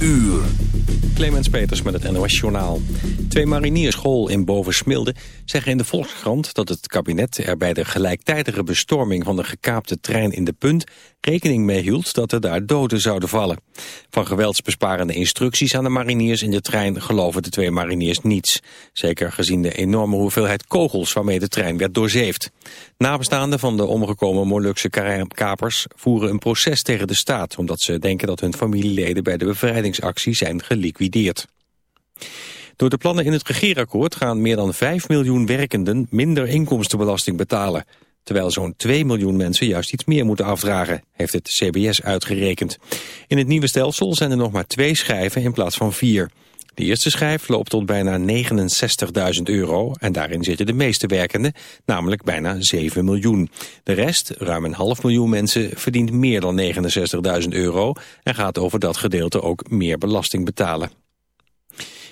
uur. Clemens Peters met het NOS Journaal. Twee mariniersschool in Bovensmilde zeggen in de Volkskrant... dat het kabinet er bij de gelijktijdige bestorming... van de gekaapte trein in de punt rekening mee hield... dat er daar doden zouden vallen. Van geweldsbesparende instructies aan de mariniers in de trein... geloven de twee mariniers niets. Zeker gezien de enorme hoeveelheid kogels... waarmee de trein werd doorzeefd. Nabestaanden van de omgekomen Molukse kapers... voeren een proces tegen de staat... omdat ze denken dat hun familieleden bij de bevrijdingsactie zijn geliquideerd. Door de plannen in het regeerakkoord gaan meer dan 5 miljoen werkenden minder inkomstenbelasting betalen. Terwijl zo'n 2 miljoen mensen juist iets meer moeten afdragen, heeft het CBS uitgerekend. In het nieuwe stelsel zijn er nog maar twee schijven in plaats van vier. De eerste schijf loopt tot bijna 69.000 euro en daarin zitten de meeste werkenden, namelijk bijna 7 miljoen. De rest, ruim een half miljoen mensen, verdient meer dan 69.000 euro en gaat over dat gedeelte ook meer belasting betalen.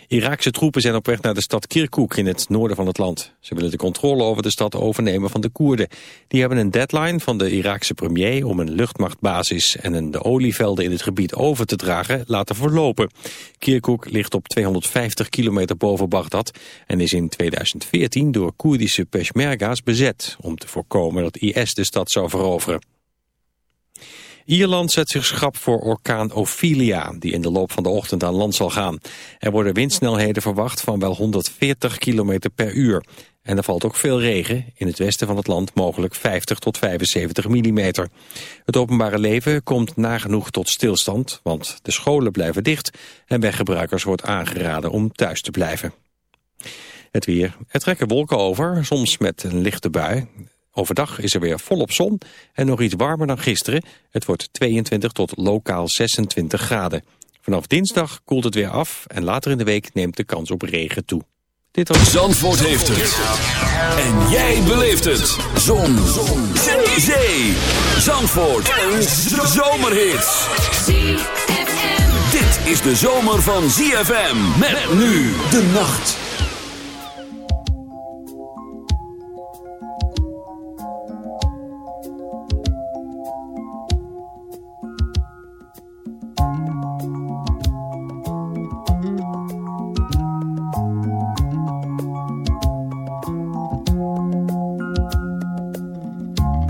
Iraakse troepen zijn op weg naar de stad Kirkuk in het noorden van het land. Ze willen de controle over de stad overnemen van de Koerden. Die hebben een deadline van de Iraakse premier om een luchtmachtbasis en de olievelden in het gebied over te dragen laten verlopen. Kirkuk ligt op 250 kilometer boven Bagdad en is in 2014 door Koerdische peshmerga's bezet om te voorkomen dat IS de stad zou veroveren. Ierland zet zich schrap voor orkaan Ophelia, die in de loop van de ochtend aan land zal gaan. Er worden windsnelheden verwacht van wel 140 km per uur. En er valt ook veel regen, in het westen van het land mogelijk 50 tot 75 mm. Het openbare leven komt nagenoeg tot stilstand, want de scholen blijven dicht... en weggebruikers wordt aangeraden om thuis te blijven. Het weer. Er trekken wolken over, soms met een lichte bui. Overdag is er weer volop zon en nog iets warmer dan gisteren. Het wordt 22 tot lokaal 26 graden. Vanaf dinsdag koelt het weer af en later in de week neemt de kans op regen toe. Dit was... Zandvoort heeft het. En jij beleeft het. Zon. zon. Zee. Zee. Zandvoort. Een zomerhit. Dit is de zomer van ZFM. Met nu de nacht.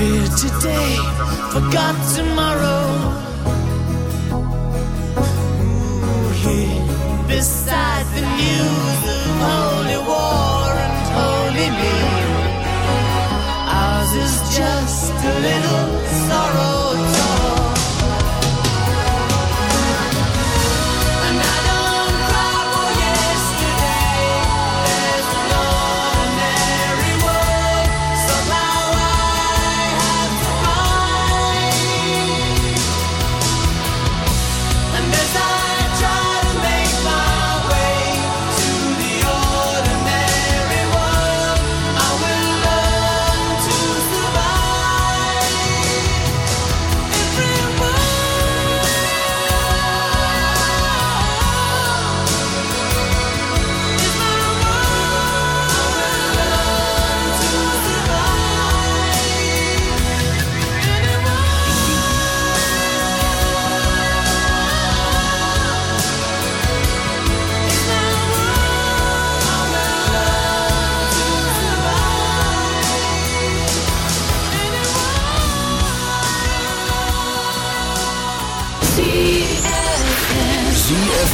of today, forgot tomorrow. the morning when the sun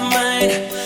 mind.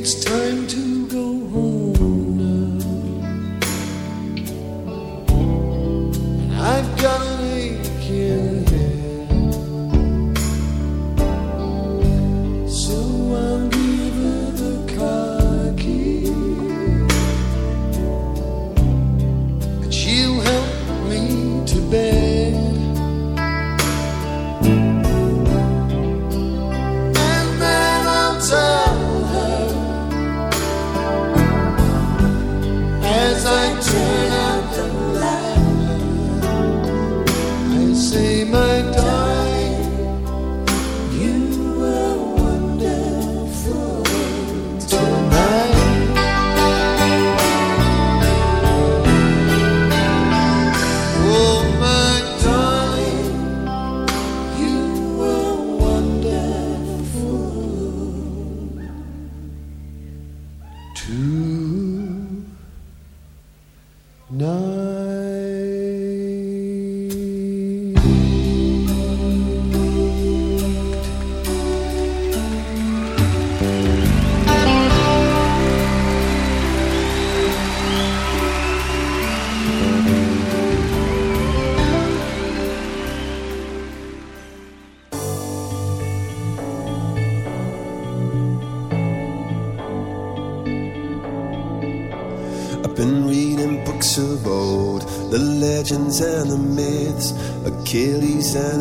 It's time to go home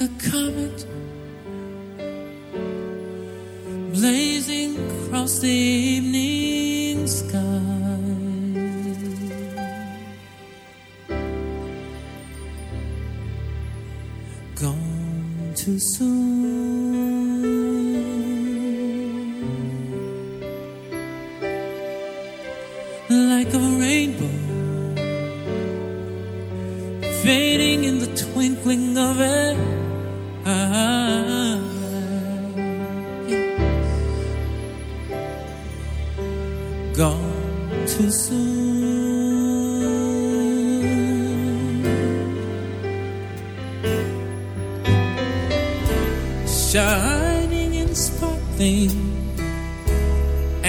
like a comet blazing across the evening sky. Gone too soon. Like a rainbow fading in the twinkling of an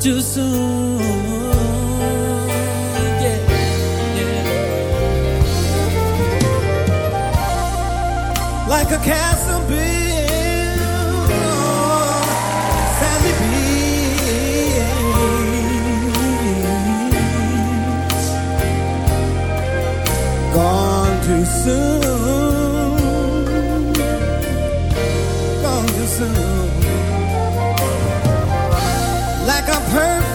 too soon. Yeah, yeah. like a castle built perfect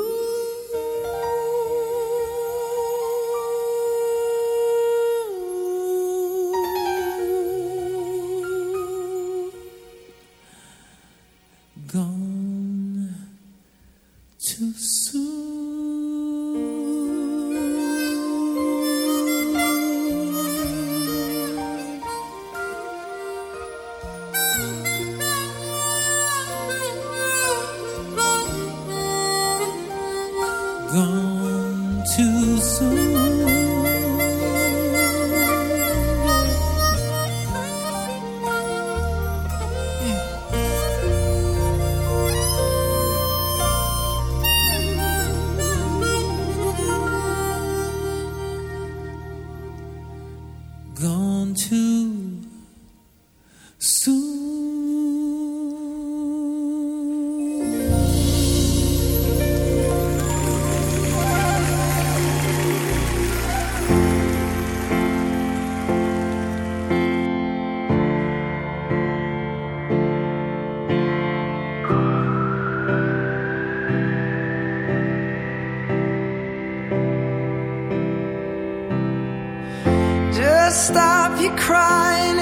moon.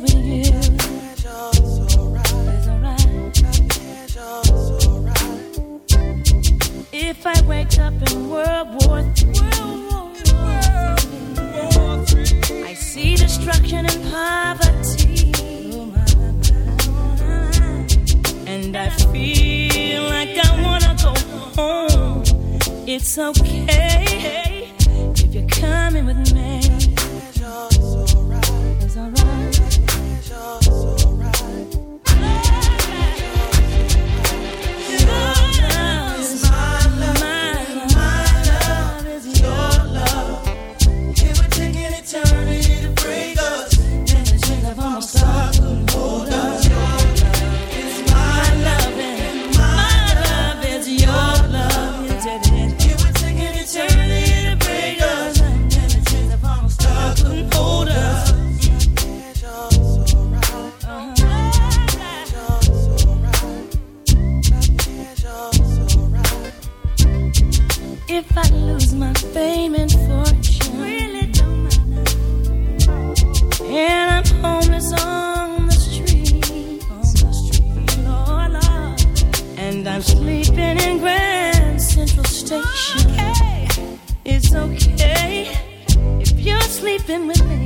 with you. okay if you're sleeping with me.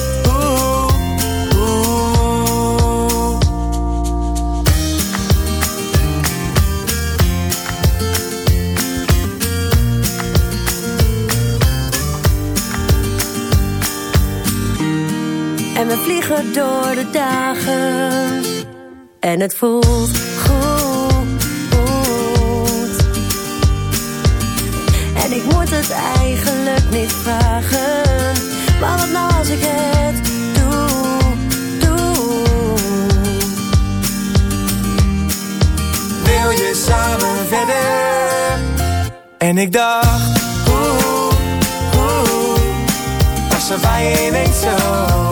Door de dagen. En het voelt goed. En ik moet het eigenlijk niet vragen. Maar wat nou als ik het doe, doe. Wil je samen verder? En ik dacht, oeh, oeh, was er bij je zo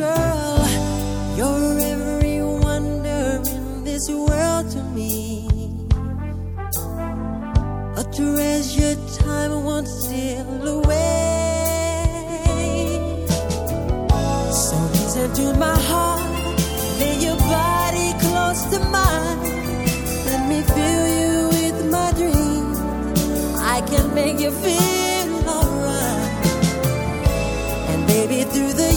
girl. You're every wonder in this world to me. A treasure time won't steal away. So listen to my heart, lay your body close to mine. Let me fill you with my dreams. I can make you feel alright. And baby, through the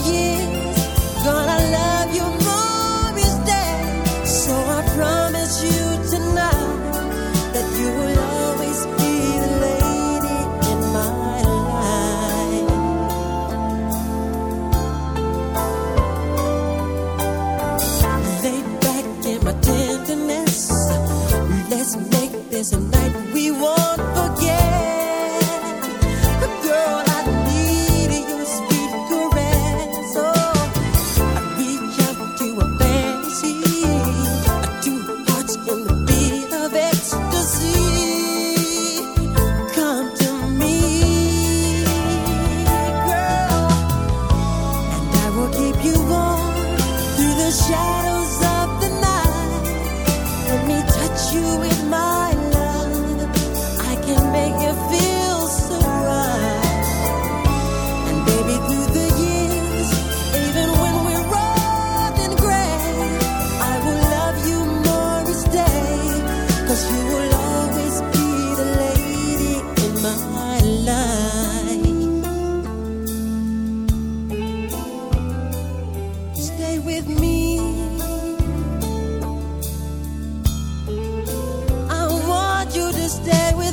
this a night we won't stay with